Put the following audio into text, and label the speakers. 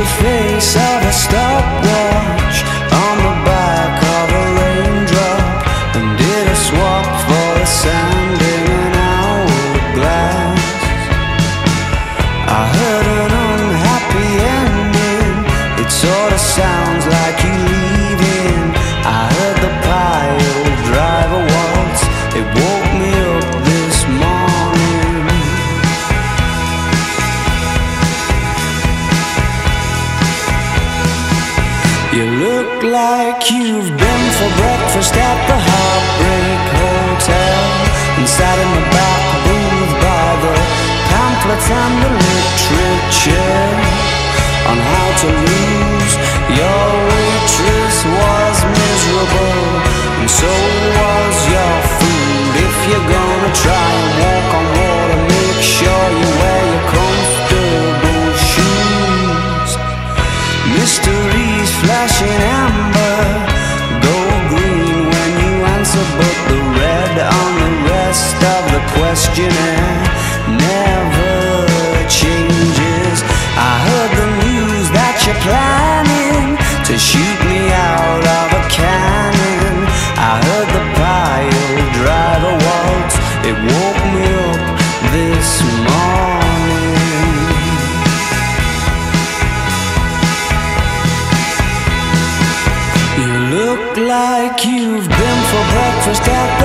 Speaker 1: the face of a star. look like you've been for breakfast at the Heartbreak Hotel. And sat in the back booth by the pamphlets and the literature On how to lose. Your waitress was miserable And so was rest of the questionnaire never changes. I heard the news that you're planning to shoot me out of a cannon. I heard the pile driver waltz, it woke me up this morning. You look like you've been for breakfast at